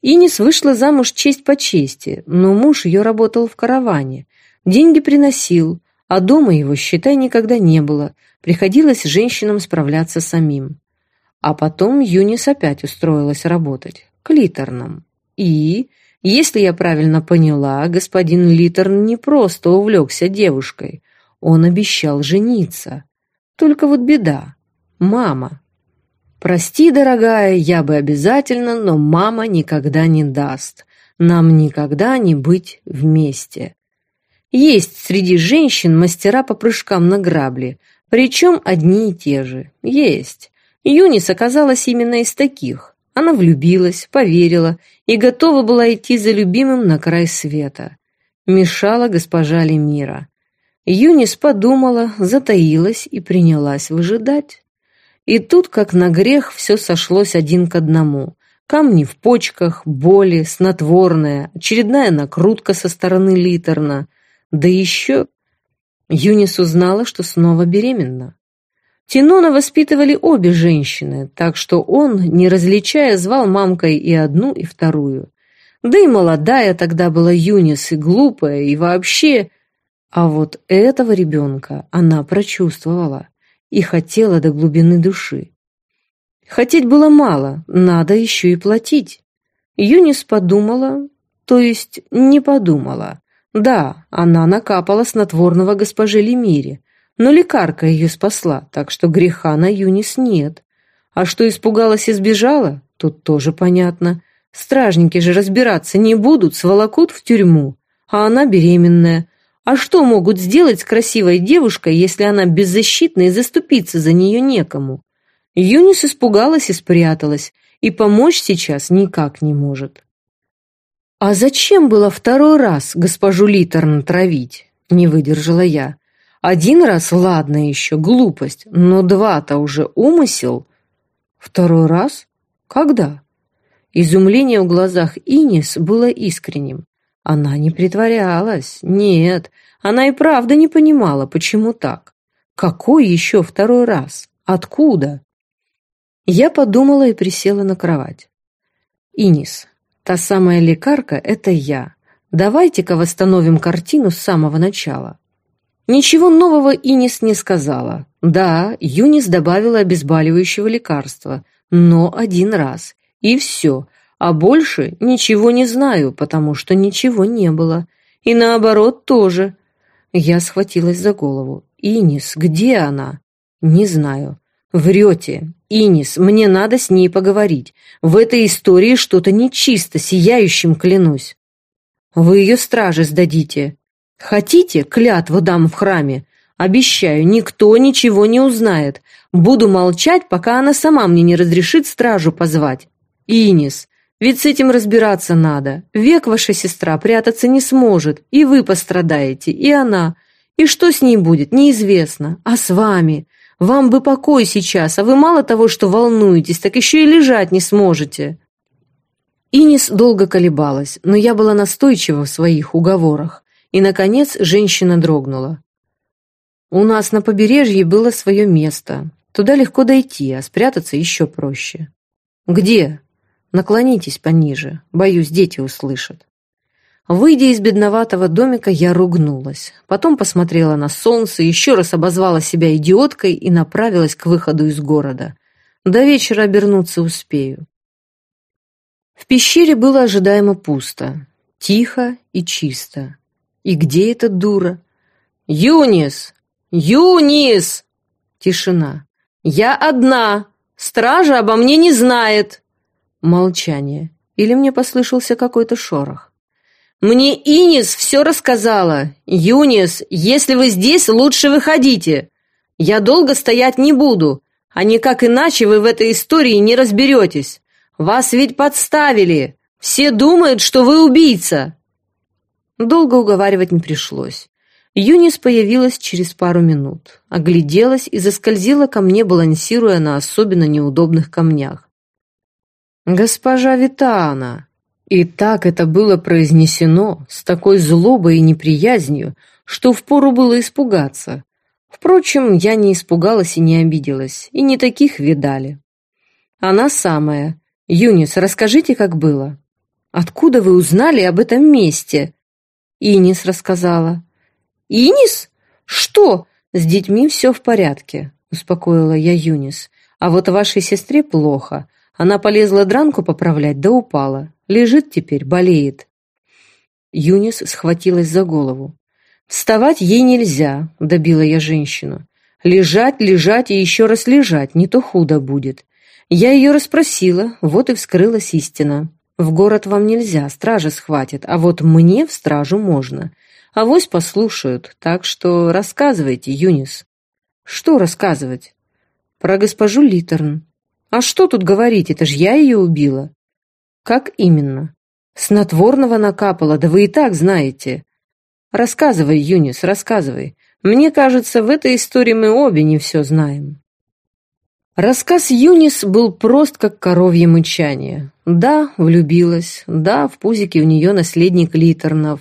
Инис вышла замуж честь по чести, но муж ее работал в караване. Деньги приносил, а дома его, считай, никогда не было. Приходилось женщинам справляться самим. А потом Юнис опять устроилась работать. К Литернам. И, если я правильно поняла, господин Литерн не просто увлекся девушкой. Он обещал жениться. Только вот беда. Мама. Прости, дорогая, я бы обязательно, но мама никогда не даст. Нам никогда не быть вместе. Есть среди женщин мастера по прыжкам на грабли, причем одни и те же. Есть. Юнис оказалась именно из таких. Она влюбилась, поверила и готова была идти за любимым на край света. Мешала госпожа Лемира. Юнис подумала, затаилась и принялась выжидать. И тут, как на грех, все сошлось один к одному. Камни в почках, боли, снотворная, очередная накрутка со стороны Литерна. Да еще... Юнис узнала, что снова беременна. Тинона воспитывали обе женщины, так что он, не различая, звал мамкой и одну, и вторую. Да и молодая тогда была Юнис, и глупая, и вообще... А вот этого ребенка она прочувствовала и хотела до глубины души. Хотеть было мало, надо еще и платить. Юнис подумала, то есть не подумала. Да, она накапала снотворного госпоже Лемире, но лекарка ее спасла, так что греха на Юнис нет. А что испугалась и сбежала, тут тоже понятно. Стражники же разбираться не будут, сволокут в тюрьму, а она беременная, а что могут сделать с красивой девушкой, если она беззащитна и заступиться за нее некому? Юнис испугалась и спряталась, и помочь сейчас никак не может. «А зачем было второй раз госпожу Литерн травить?» — не выдержала я. «Один раз, ладно еще, глупость, но два-то уже умысел». «Второй раз? Когда?» Изумление в глазах Инис было искренним. Она не притворялась, нет, она и правда не понимала, почему так. Какой еще второй раз? Откуда? Я подумала и присела на кровать. Инис, та самая лекарка — это я. Давайте-ка восстановим картину с самого начала. Ничего нового Инис не сказала. Да, Юнис добавила обезболивающего лекарства, но один раз. И все. А больше ничего не знаю, потому что ничего не было. И наоборот тоже. Я схватилась за голову. «Инис, где она?» «Не знаю». «Врете. Инис, мне надо с ней поговорить. В этой истории что-то нечисто, сияющим клянусь». «Вы ее страже сдадите. Хотите, клятву дам в храме? Обещаю, никто ничего не узнает. Буду молчать, пока она сама мне не разрешит стражу позвать. Инис, ведь с этим разбираться надо. Век ваша сестра прятаться не сможет, и вы пострадаете, и она. И что с ней будет, неизвестно. А с вами? Вам бы покой сейчас, а вы мало того, что волнуетесь, так еще и лежать не сможете. Инис долго колебалась, но я была настойчива в своих уговорах. И, наконец, женщина дрогнула. У нас на побережье было свое место. Туда легко дойти, а спрятаться еще проще. Где? Наклонитесь пониже, боюсь, дети услышат. Выйдя из бедноватого домика, я ругнулась. Потом посмотрела на солнце, еще раз обозвала себя идиоткой и направилась к выходу из города. До вечера обернуться успею. В пещере было ожидаемо пусто, тихо и чисто. И где эта дура? «Юнис! Юнис!» Тишина. «Я одна! Стража обо мне не знает!» Молчание. Или мне послышался какой-то шорох. «Мне Инис все рассказала. Юнис, если вы здесь, лучше выходите. Я долго стоять не буду, а никак иначе вы в этой истории не разберетесь. Вас ведь подставили. Все думают, что вы убийца». Долго уговаривать не пришлось. Юнис появилась через пару минут, огляделась и заскользила ко мне, балансируя на особенно неудобных камнях. «Госпожа Витана!» И так это было произнесено, с такой злобой и неприязнью, что впору было испугаться. Впрочем, я не испугалась и не обиделась, и не таких видали. Она самая. Юнис, расскажите, как было. Откуда вы узнали об этом месте? Инис рассказала. Инис? Что? С детьми все в порядке, успокоила я Юнис. А вот вашей сестре плохо. Она полезла дранку поправлять, да упала. Лежит теперь, болеет. Юнис схватилась за голову. «Вставать ей нельзя», — добила я женщину. «Лежать, лежать и еще раз лежать, не то худо будет». Я ее расспросила, вот и вскрылась истина. В город вам нельзя, стража схватит, а вот мне в стражу можно. Авось послушают, так что рассказывайте, Юнис. Что рассказывать? Про госпожу Литерн. А что тут говорить, это ж я ее убила. Как именно? Снотворного накапала, да вы и так знаете. Рассказывай, Юнис, рассказывай. Мне кажется, в этой истории мы обе не все знаем. Рассказ Юнис был прост, как коровье мычание. Да, влюбилась, да, в пузике у нее наследник Литернов.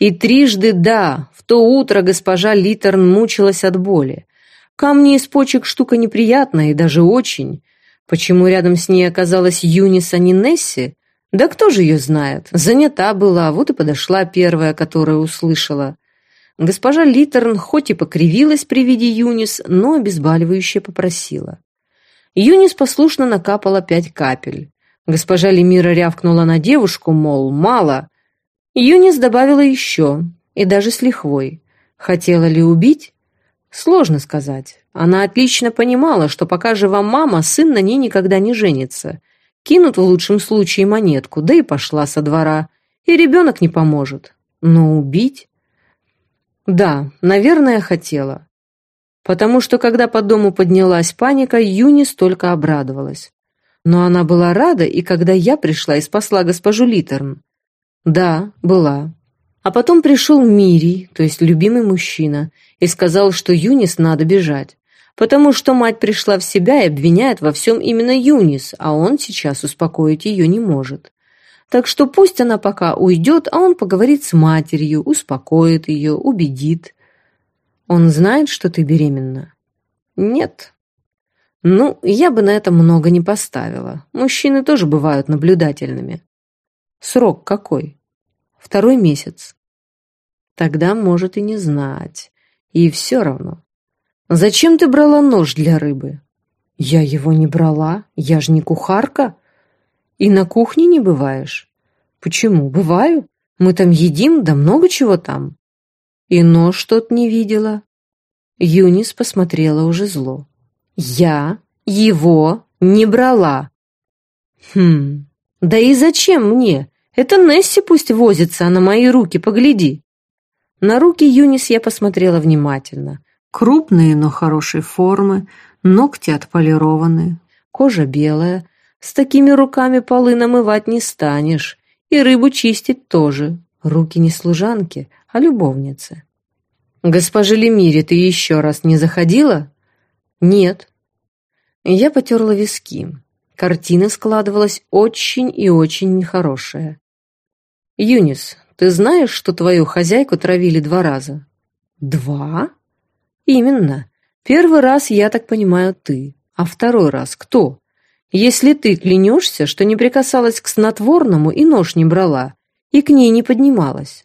И трижды да, в то утро госпожа Литерн мучилась от боли. Камни из почек штука неприятная и даже очень. Почему рядом с ней оказалась Юнис, а не Несси? Да кто же ее знает? Занята была, вот и подошла первая, которая услышала. Госпожа Литерн хоть и покривилась при виде Юнис, но обезболивающе попросила. Юнис послушно накапала пять капель. Госпожа Лемира рявкнула на девушку, мол, мало. Юнис добавила еще, и даже с лихвой. Хотела ли убить? Сложно сказать. Она отлично понимала, что пока жива мама, сын на ней никогда не женится. Кинут в лучшем случае монетку, да и пошла со двора. И ребенок не поможет. Но убить? Да, наверное, хотела. Потому что, когда по дому поднялась паника, Юнис только обрадовалась. Но она была рада, и когда я пришла и спасла госпожу Литерн. Да, была. А потом пришел Мирий, то есть любимый мужчина, и сказал, что Юнис надо бежать, потому что мать пришла в себя и обвиняет во всем именно Юнис, а он сейчас успокоить ее не может. Так что пусть она пока уйдет, а он поговорит с матерью, успокоит ее, убедит. Он знает, что ты беременна? Нет. Ну, я бы на это много не поставила. Мужчины тоже бывают наблюдательными. Срок какой? Второй месяц. Тогда может и не знать. И все равно. Зачем ты брала нож для рыбы? Я его не брала, я же не кухарка. И на кухне не бываешь. Почему? Бываю. Мы там едим, да много чего там. И нож тот не видела. Юнис посмотрела уже зло. Я его не брала. Хм, да и зачем мне? Это Несси пусть возится, а на мои руки погляди. На руки Юнис я посмотрела внимательно. Крупные, но хорошей формы, ногти отполированы, кожа белая. С такими руками полы намывать не станешь, и рыбу чистить тоже. Руки не служанки, а любовницы. «Госпожа Лемире, ты еще раз не заходила?» «Нет». Я потерла виски. Картина складывалась очень и очень нехорошая. «Юнис, ты знаешь, что твою хозяйку травили два раза?» «Два?» «Именно. Первый раз, я так понимаю, ты. А второй раз кто? Если ты клянешься, что не прикасалась к снотворному и нож не брала, и к ней не поднималась».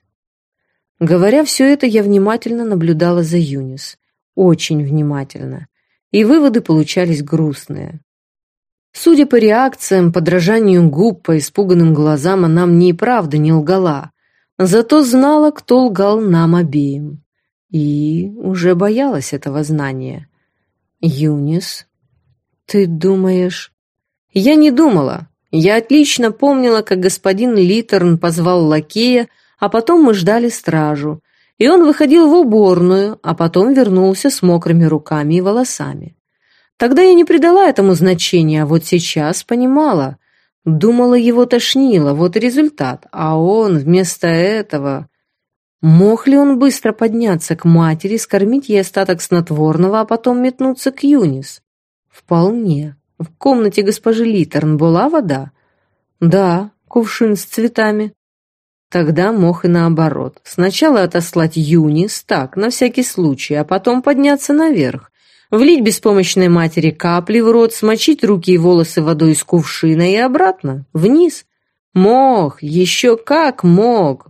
Говоря все это, я внимательно наблюдала за Юнис. Очень внимательно. И выводы получались грустные. Судя по реакциям, подражанию губ, по испуганным глазам, она мне и правда не лгала. Зато знала, кто лгал нам обеим. И уже боялась этого знания. «Юнис, ты думаешь...» Я не думала. Я отлично помнила, как господин Литерн позвал лакея, а потом мы ждали стражу. И он выходил в уборную, а потом вернулся с мокрыми руками и волосами. Тогда я не придала этому значения, а вот сейчас понимала. Думала, его тошнило, вот и результат. А он вместо этого... Мог ли он быстро подняться к матери, скормить ей остаток снотворного, а потом метнуться к Юнис? Вполне. В комнате госпожи Литерн была вода? Да, кувшин с цветами. Тогда мог и наоборот. Сначала отослать Юнис, так, на всякий случай, а потом подняться наверх. Влить беспомощной матери капли в рот, смочить руки и волосы водой из кувшина и обратно, вниз. Мог, еще как мог.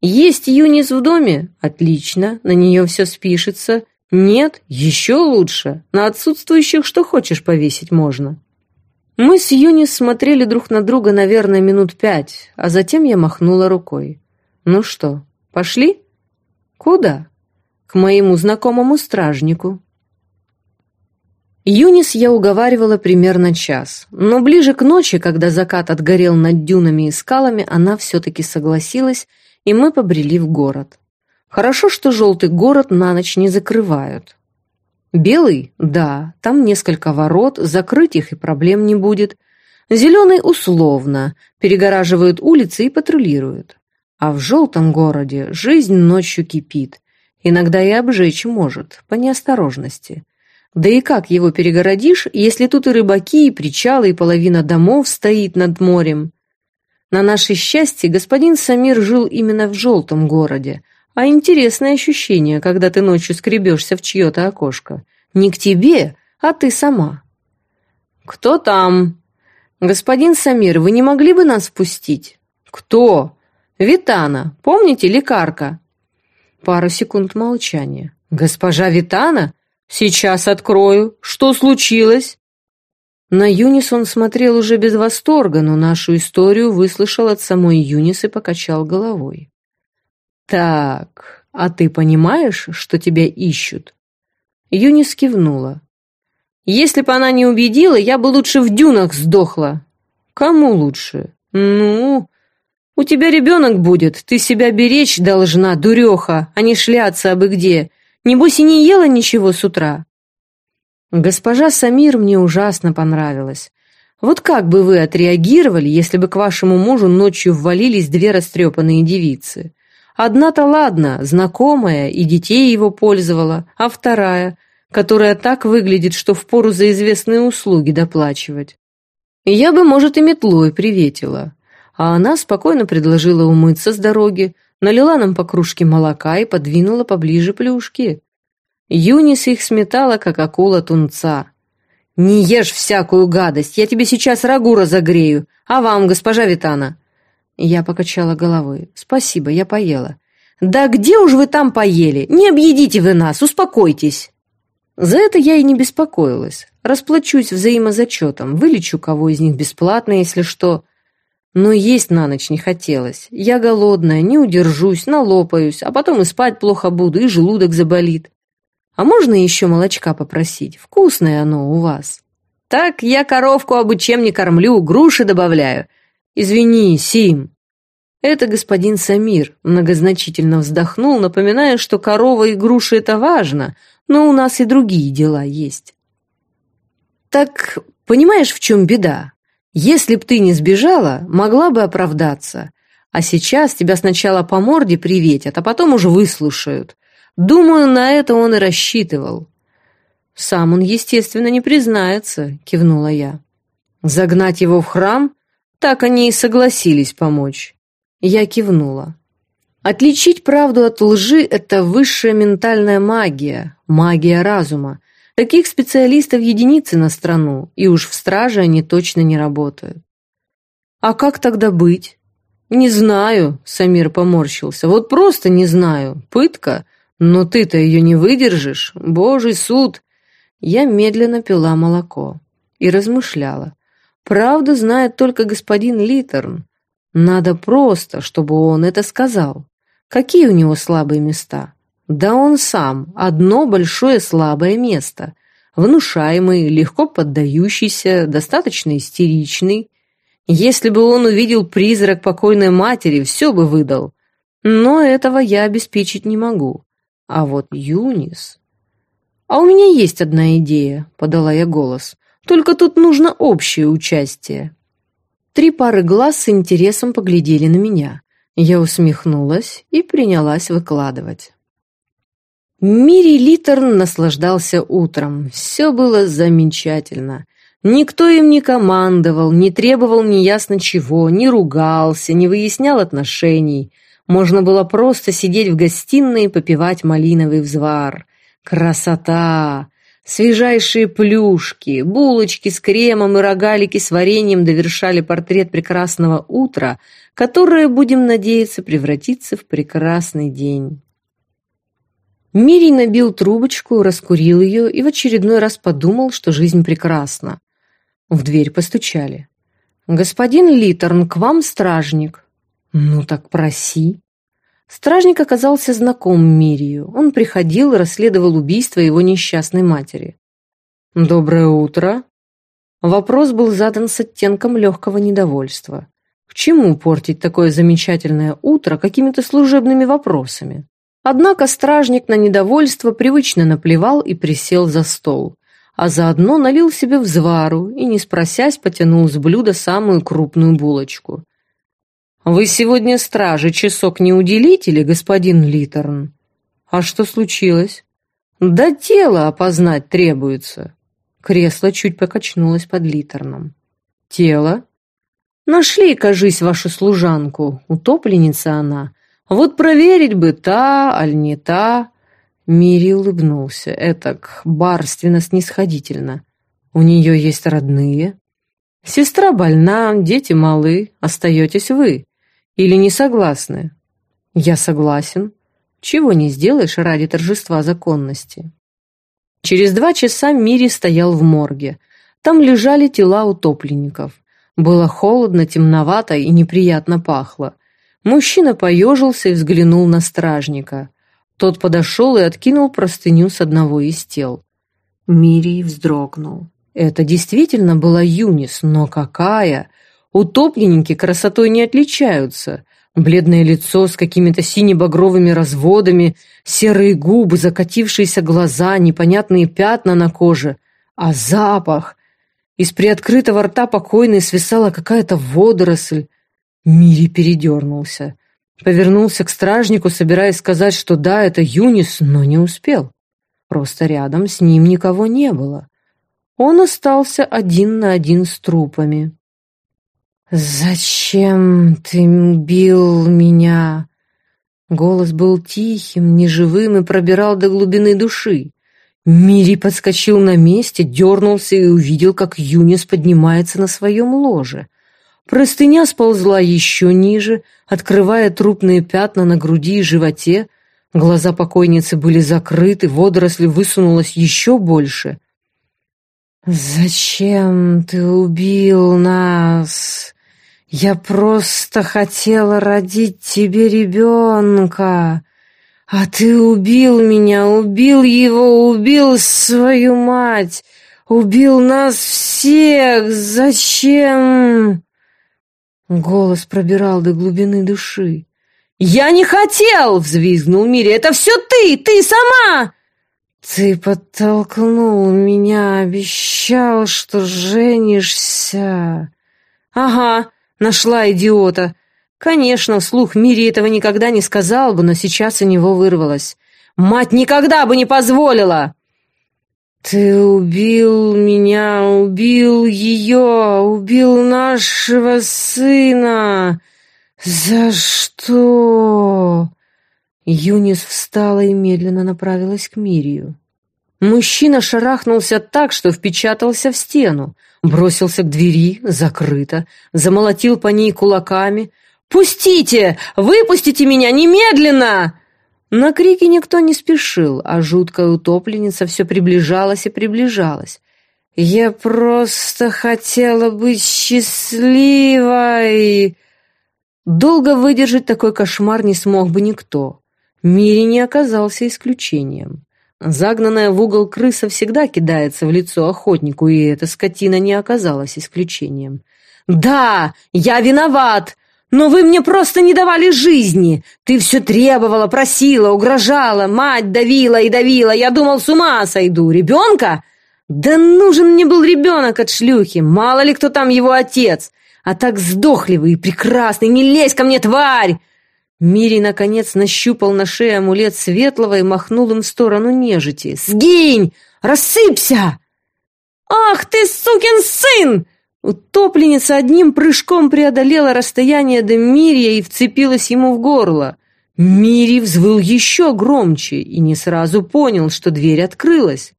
Есть Юнис в доме? Отлично, на нее все спишется. Нет, еще лучше. На отсутствующих что хочешь повесить можно. Мы с Юнис смотрели друг на друга, наверное, минут пять, а затем я махнула рукой. «Ну что, пошли?» «Куда?» «К моему знакомому стражнику». Юнис я уговаривала примерно час, но ближе к ночи, когда закат отгорел над дюнами и скалами, она все-таки согласилась, и мы побрели в город. Хорошо, что желтый город на ночь не закрывают. Белый? Да, там несколько ворот, закрыть их и проблем не будет. Зеленый условно, перегораживают улицы и патрулируют. А в желтом городе жизнь ночью кипит. Иногда и обжечь может, по неосторожности. Да и как его перегородишь, если тут и рыбаки, и причалы, и половина домов стоит над морем? На наше счастье, господин Самир жил именно в желтом городе, а интересное ощущение, когда ты ночью скребешься в чье-то окошко. Не к тебе, а ты сама. «Кто там?» «Господин Самир, вы не могли бы нас впустить?» «Кто?» «Витана. Помните, лекарка?» Пару секунд молчания. «Госпожа Витана? Сейчас открою. Что случилось?» На Юнис он смотрел уже без восторга, но нашу историю выслушал от самой Юнис и покачал головой. «Так, а ты понимаешь, что тебя ищут?» Юнис кивнула. «Если бы она не убедила, я бы лучше в дюнах сдохла». «Кому лучше?» «Ну...» «У тебя ребенок будет, ты себя беречь должна, дуреха, а не шляться абы где. Небось и не ела ничего с утра». «Госпожа Самир мне ужасно понравилась. Вот как бы вы отреагировали, если бы к вашему мужу ночью ввалились две растрепанные девицы?» Одна-то ладно, знакомая, и детей его пользовала, а вторая, которая так выглядит, что впору за известные услуги доплачивать. Я бы, может, и метлой приветила. А она спокойно предложила умыться с дороги, налила нам по кружке молока и подвинула поближе плюшки. Юнис их сметала, как акула тунца. «Не ешь всякую гадость, я тебе сейчас рагу разогрею. А вам, госпожа Витана?» Я покачала головой. «Спасибо, я поела». «Да где уж вы там поели? Не объедите вы нас, успокойтесь!» За это я и не беспокоилась. Расплачусь взаимозачетом, вылечу кого из них бесплатно, если что. Но есть на ночь не хотелось. Я голодная, не удержусь, налопаюсь, а потом и спать плохо буду, и желудок заболит. А можно еще молочка попросить? Вкусное оно у вас. Так я коровку обы чем не кормлю, груши добавляю. Извини, Сим. Это господин Самир многозначительно вздохнул, напоминая, что корова и груши — это важно, но у нас и другие дела есть. Так понимаешь, в чем беда? Если б ты не сбежала, могла бы оправдаться. А сейчас тебя сначала по морде приветят, а потом уже выслушают. Думаю, на это он и рассчитывал. Сам он, естественно, не признается, кивнула я. Загнать его в храм? Так они и согласились помочь. Я кивнула. Отличить правду от лжи – это высшая ментальная магия, магия разума. Таких специалистов единицы на страну, и уж в страже они точно не работают. А как тогда быть? Не знаю, Самир поморщился. Вот просто не знаю. Пытка? Но ты-то ее не выдержишь. Божий суд. Я медленно пила молоко и размышляла. Правду знает только господин Литерн. Надо просто, чтобы он это сказал. Какие у него слабые места? Да он сам, одно большое слабое место. Внушаемый, легко поддающийся, достаточно истеричный. Если бы он увидел призрак покойной матери, все бы выдал. Но этого я обеспечить не могу. А вот Юнис... «А у меня есть одна идея», — подала я голос. «Только тут нужно общее участие». Три пары глаз с интересом поглядели на меня. Я усмехнулась и принялась выкладывать. Мири Литерн наслаждался утром. Все было замечательно. Никто им не командовал, не требовал неясно чего, не ругался, не выяснял отношений. Можно было просто сидеть в гостиной и попивать малиновый взвар. Красота! Свежайшие плюшки, булочки с кремом и рогалики с вареньем довершали портрет прекрасного утра, которое, будем надеяться, превратится в прекрасный день. Мирий набил трубочку, раскурил ее и в очередной раз подумал, что жизнь прекрасна. В дверь постучали. «Господин Литерн, к вам стражник». «Ну так проси». Стражник оказался знаком Мирию. Он приходил и расследовал убийство его несчастной матери. «Доброе утро». Вопрос был задан с оттенком легкого недовольства. К чему портить такое замечательное утро какими-то служебными вопросами? Однако стражник на недовольство привычно наплевал и присел за стол, а заодно налил себе взвару и, не спросясь, потянул с блюда самую крупную булочку. «Вы сегодня страже часок не уделите ли, господин Литерн?» «А что случилось?» «Да тело опознать требуется». Кресло чуть покачнулось под Литерном. «Тело?» «Нашли, кажись, вашу служанку, утопленница она». Вот проверить бы, та, аль не та. Мири улыбнулся, этак барственно-снисходительно. У нее есть родные. Сестра больна, дети малы, остаетесь вы. Или не согласны? Я согласен. Чего не сделаешь ради торжества законности. Через два часа Мири стоял в морге. Там лежали тела утопленников. Было холодно, темновато и неприятно пахло. Мужчина поежился и взглянул на стражника. Тот подошел и откинул простыню с одного из тел. Мирий вздрогнул. Это действительно была Юнис, но какая! Утопленники красотой не отличаются. Бледное лицо с какими-то сине-багровыми разводами, серые губы, закатившиеся глаза, непонятные пятна на коже. А запах! Из приоткрытого рта покойной свисала какая-то водоросль. Мири передернулся. Повернулся к стражнику, собираясь сказать, что да, это Юнис, но не успел. Просто рядом с ним никого не было. Он остался один на один с трупами. «Зачем ты убил меня?» Голос был тихим, неживым и пробирал до глубины души. Мири подскочил на месте, дернулся и увидел, как Юнис поднимается на своем ложе. Простыня сползла еще ниже, открывая трупные пятна на груди и животе. Глаза покойницы были закрыты, водоросль высунулась еще больше. «Зачем ты убил нас? Я просто хотела родить тебе ребенка!» А ты убил меня, убил его, убил свою мать, убил нас всех. Зачем? Голос пробирал до глубины души. «Я не хотел!» — взвизгнул Мири. «Это все ты! Ты сама!» «Ты подтолкнул меня, обещал, что женишься!» «Ага, нашла идиота!» Конечно, вслух Мири этого никогда не сказал бы, но сейчас у него вырвалось. «Мать никогда бы не позволила!» «Ты убил меня, убил ее, убил нашего сына! За что?» Юнис встала и медленно направилась к Мирию. Мужчина шарахнулся так, что впечатался в стену, бросился к двери, закрыто, замолотил по ней кулаками — «Пустите! Выпустите меня немедленно!» На крики никто не спешил, а жуткая утопленница все приближалась и приближалась. «Я просто хотела быть счастливой!» Долго выдержать такой кошмар не смог бы никто. Мири не оказался исключением. Загнанная в угол крыса всегда кидается в лицо охотнику, и эта скотина не оказалась исключением. «Да, я виноват!» Но вы мне просто не давали жизни. Ты все требовала, просила, угрожала, мать давила и давила. Я думал, с ума сойду. Ребенка? Да нужен мне был ребенок от шлюхи. Мало ли кто там его отец. А так сдохливый и прекрасный. Не лезь ко мне, тварь! Мири, наконец, нащупал на шее амулет светлого и махнул им в сторону нежити. «Сгинь! Рассыпься!» «Ах ты, сукин сын!» Утопленница одним прыжком преодолела расстояние до Мирия и вцепилась ему в горло. Мири взвыл еще громче и не сразу понял, что дверь открылась.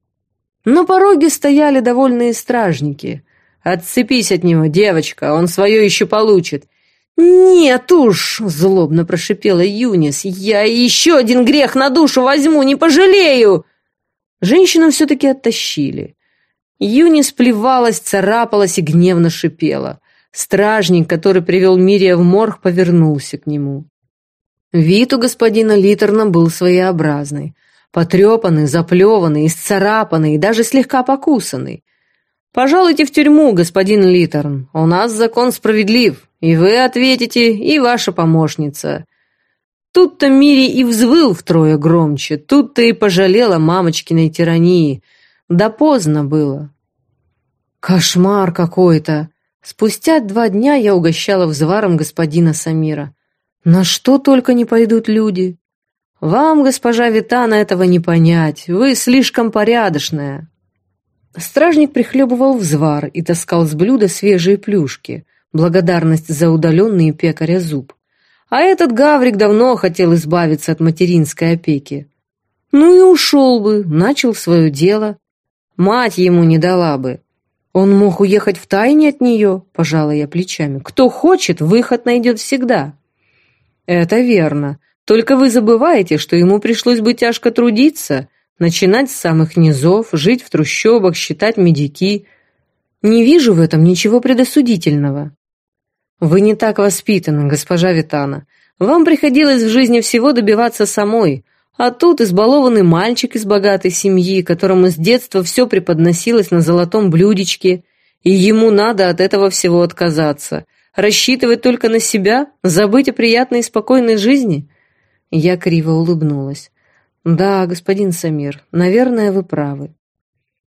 На пороге стояли довольные стражники. «Отцепись от него, девочка, он свое еще получит». «Нет уж!» — злобно прошипела Юнис. «Я еще один грех на душу возьму, не пожалею!» Женщину все-таки оттащили. Юни сплевалась, царапалась и гневно шипела. Стражник, который привел Мирия в морг, повернулся к нему. Вид у господина Литерна был своеобразный. Потрепанный, заплеванный, исцарапанный и даже слегка покусанный. «Пожалуйте в тюрьму, господин Литерн. У нас закон справедлив, и вы ответите, и ваша помощница». Тут-то Мири и взвыл втрое громче, тут-то и пожалела мамочкиной тирании – да поздно было. Кошмар какой-то. Спустя два дня я угощала взваром господина Самира. На что только не пойдут люди. Вам, госпожа Витана, этого не понять. Вы слишком порядочная. Стражник прихлебывал взвар и таскал с блюда свежие плюшки, благодарность за удаленные пекаря зуб. А этот гаврик давно хотел избавиться от материнской опеки. Ну и ушел бы, начал свое дело. Мать ему не дала бы. Он мог уехать в тайне от нее, пожала я плечами. Кто хочет, выход найдет всегда. Это верно. Только вы забываете, что ему пришлось бы тяжко трудиться, начинать с самых низов, жить в трущобах, считать медики. Не вижу в этом ничего предосудительного. Вы не так воспитаны, госпожа Витана. Вам приходилось в жизни всего добиваться самой, а тут избалованный мальчик из богатой семьи, которому с детства все преподносилось на золотом блюдечке, и ему надо от этого всего отказаться. Рассчитывать только на себя? Забыть о приятной и спокойной жизни? Я криво улыбнулась. Да, господин Самир, наверное, вы правы.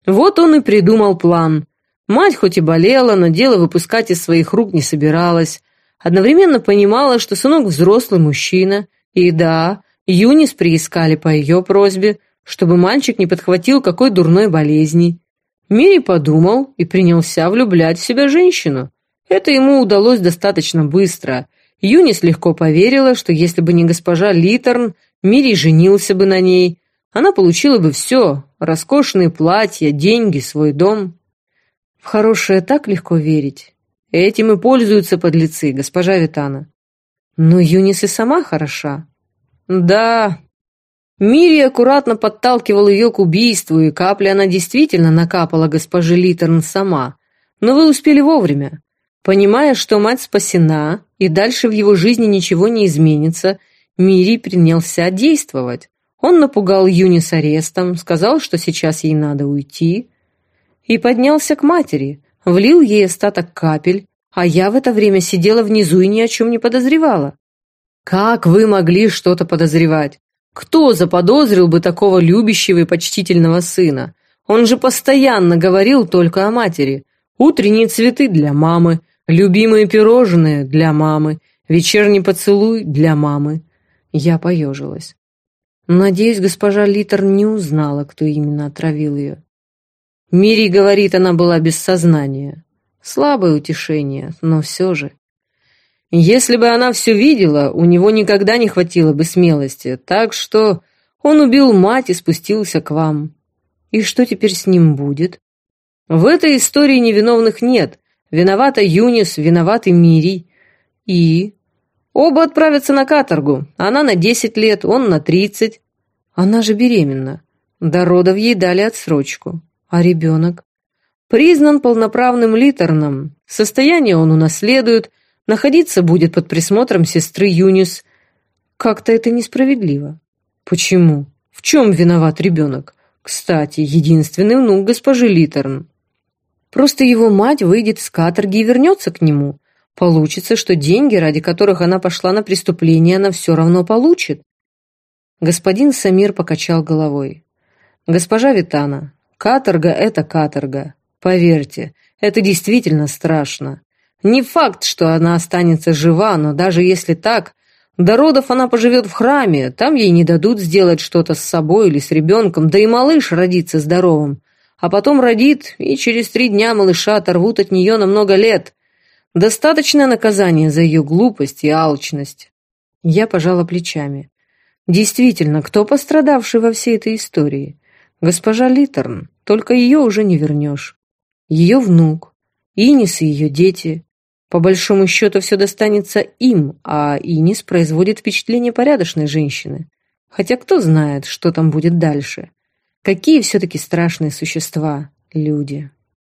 Вот он и придумал план. Мать хоть и болела, но дело выпускать из своих рук не собиралась. Одновременно понимала, что сынок взрослый мужчина. И да, Юнис приискали по ее просьбе, чтобы мальчик не подхватил какой дурной болезни. Мири подумал и принялся влюблять в себя женщину. Это ему удалось достаточно быстро. Юнис легко поверила, что если бы не госпожа Литерн, Мири женился бы на ней. Она получила бы все – роскошные платья, деньги, свой дом. Хорошее так легко верить. Этим и пользуются подлецы, госпожа Витана. Но Юнис и сама хороша. Да, Мири аккуратно подталкивал ее к убийству, и капля она действительно накапала госпоже Литерн сама. Но вы успели вовремя. Понимая, что мать спасена, и дальше в его жизни ничего не изменится, Мири принялся действовать. Он напугал Юни с арестом, сказал, что сейчас ей надо уйти, и поднялся к матери, влил ей остаток капель, а я в это время сидела внизу и ни о чем не подозревала. Как вы могли что-то подозревать? Кто заподозрил бы такого любящего и почтительного сына? Он же постоянно говорил только о матери. Утренние цветы для мамы, любимые пирожные для мамы, вечерний поцелуй для мамы. Я поежилась. Надеюсь, госпожа Литер не узнала, кто именно отравил ее. Мири говорит, она была без сознания. Слабое утешение, но все же. Если бы она все видела, у него никогда не хватило бы смелости, так что он убил мать и спустился к вам. И что теперь с ним будет? В этой истории невиновных нет. Виновата Юнис, виноват и Мири. И Оба отправятся на каторгу. Она на десять лет, он на тридцать. Она же беременна. До родов ей дали отсрочку. А ребенок? Признан полноправным литерном. Состояние он унаследует, находиться будет под присмотром сестры Юнис. Как-то это несправедливо. Почему? В чем виноват ребенок? Кстати, единственный внук госпожи Литерн. Просто его мать выйдет с каторги и вернется к нему. Получится, что деньги, ради которых она пошла на преступление, она все равно получит. Господин Самир покачал головой. «Госпожа Витана, каторга — это каторга. Поверьте, это действительно страшно. Не факт, что она останется жива, но даже если так, до родов она поживет в храме, там ей не дадут сделать что-то с собой или с ребенком, да и малыш родится здоровым. А потом родит, и через три дня малыша оторвут от нее на много лет. Достаточное наказание за ее глупость и алчность. Я пожала плечами. Действительно, кто пострадавший во всей этой истории? Госпожа Литтерн, только ее уже не вернешь. Ее внук, Инис и ее дети. По большому счету все достанется им, а Инис производит впечатление порядочной женщины. Хотя кто знает, что там будет дальше. Какие все-таки страшные существа люди.